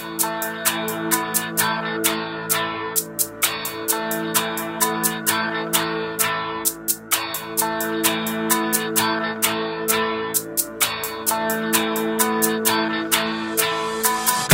you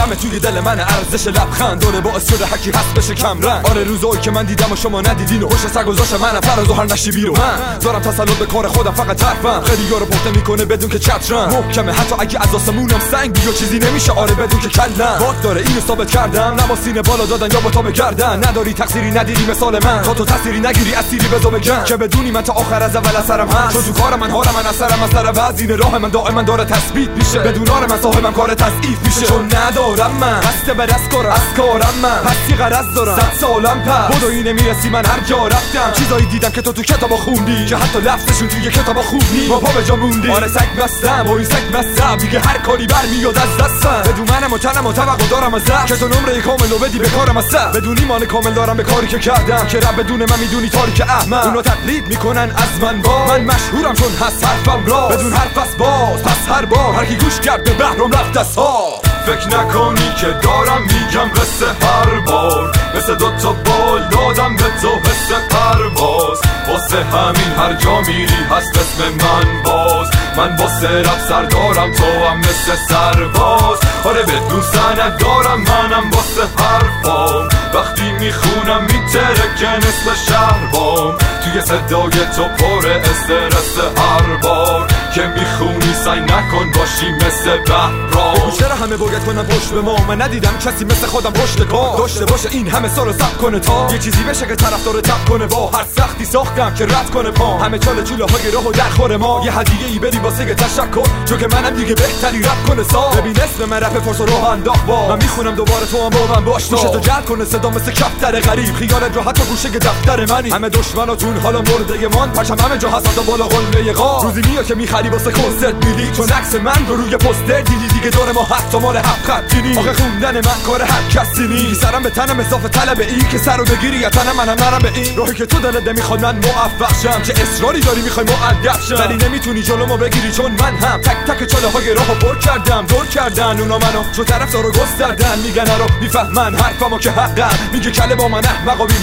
غم توی دل من ارزش لبخند. داره باعث شده حکی هست بشه کم رنگ. آره روزایی که من دیدم و شما ندیدین و خوش سر من فراز و هر نشی بیرو من دارم تسلط به کار خودم فقط حرفم. خیلی یارو پخته می‌کنه بدون که چترم. محکمه حتی اگه از آسمونم سنگ بیو چیزی نمیشه. آره بدون که کلم. باد داره اینو ثابت کردم. نه با سینه بالا دادن یا با تا بگردن نداری تقصیری ندیدی مثال من. تا تو تاثیری نگیری اسیری بزو بگم. که بدونی من تا آخر از اول اثرم هست. چون تو کار من هار من اثرم اثر وزین راه من دائما داره تثبیت میشه. بدون آره من صاحبم کار تضعیف میشه. چون ندارم من بسته به دست کارم از کارم من پسی غرض دارم. صد سالم پس. بدو اینه می‌رسی من. هر جا رفتم. چیزایی دیدم که تو تو کتاب خوندی. که حتی لفظشون توی کتاب خوندی. ما پا به جا موندی. آره سگ بستم. و سگ بستم. دیگه هر کاری برمیاد از دستم. بدون منم و تنم و توقع دارم از که تو نمره کامل رو بدی به کارم از بدون ایمان کامل دارم به کاری که کردم. که رب بدون من می‌دونی تاریک احمد اونا تقلید می‌کنن از من با. من مشهورم چون هست حرفم راست بدون حرف پس باز. پس هر بار هر کی گوش کرد به بهرام رفت از فکر نکنی که دارم میگم قصه هر بار. مثل دوتا بال دادم به تو حس پرواز. واسه همین هر جا میری هست اسم من باز. من واسه رب سردارم تو هم مثل سرباز. آره بدون سند دارم منم واسه حرفام. وقتی می‌خونم میترکه نصف شهر بام توی صدای تو پر استرس هر بار. سعی نکن باشی مثل بهرام. چرا همه باید کنم پشت به ما؟ من ندیدم کسی مثل خودم پشت کار داشته باشه این همه سال سب کنه تا یه چیزی بشه که داره تب کنه. با هر سختی ساختم که رد کنه پا. همه چاله چوله های راه و در ما. یه هدیه ای بدی واسه تشکر. چون که منم دیگه بهتری رپ کنه سا. ببین اسم من رپ فرس راه انداخت با. من می‌خونم دوباره تو هم با من باش تو جلب کنه صدا مثل کفتر غریب. خیالت راحت و گوشه دفتر منی. همه دشمناتون حالا مرده من. پشم همه جا هست بالا قله قا روزی میا که می‌خری واسه کنسرت میدی؟ چون عکس من رو روی پوستر دیدی دیگه دور ما حتی مال هفت خطینی آخه خوندن من کار هر کسی نی سرم به تنم اضافه طلب این که سر رو بگیری یا تنم منم نرم به این. راهی که تو دلت نمی‌خواد من موفق شم. چه اصراری داری می‌خوای؟ مؤدب شم. ولی نمی‌تونی جلو ما بگیری چون من هم. تک تک چاله های راهو پر کردم. دور کردن. اونا منو چون طرف دارو گستردن. میگن رو می‌فهمن حرفمو که حقم میگه کله با من احمق و بی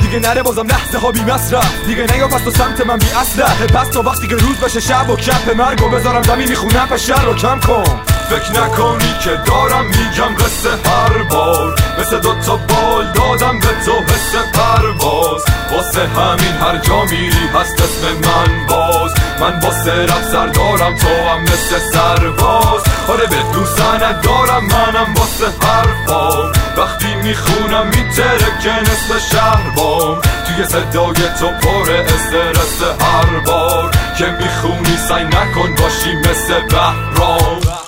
دیگه نره بازم لحظه ها بی مصرف دیگه نیا پس تو سمت من بی اصله پس تا وقتی که روز بشه شب و کپ مرگ و بذارم زمین می‌خونم پشر رو کم کن. فکر نکنی که دارم میگم قصه هر بار. مثل دوتا بال دادم به تو حس پرواز. واسه همین هر جا میری هست اسم من باز. من واسه رب سردارم تو هم مثل سرباز. آره به دوستنت دارم منم واسه حرفام وقتی می‌خونم که نصف شهر بام توی صدای تو پر استرس هر بار. که می‌خونی سعی نکن باشی مثل بهرام.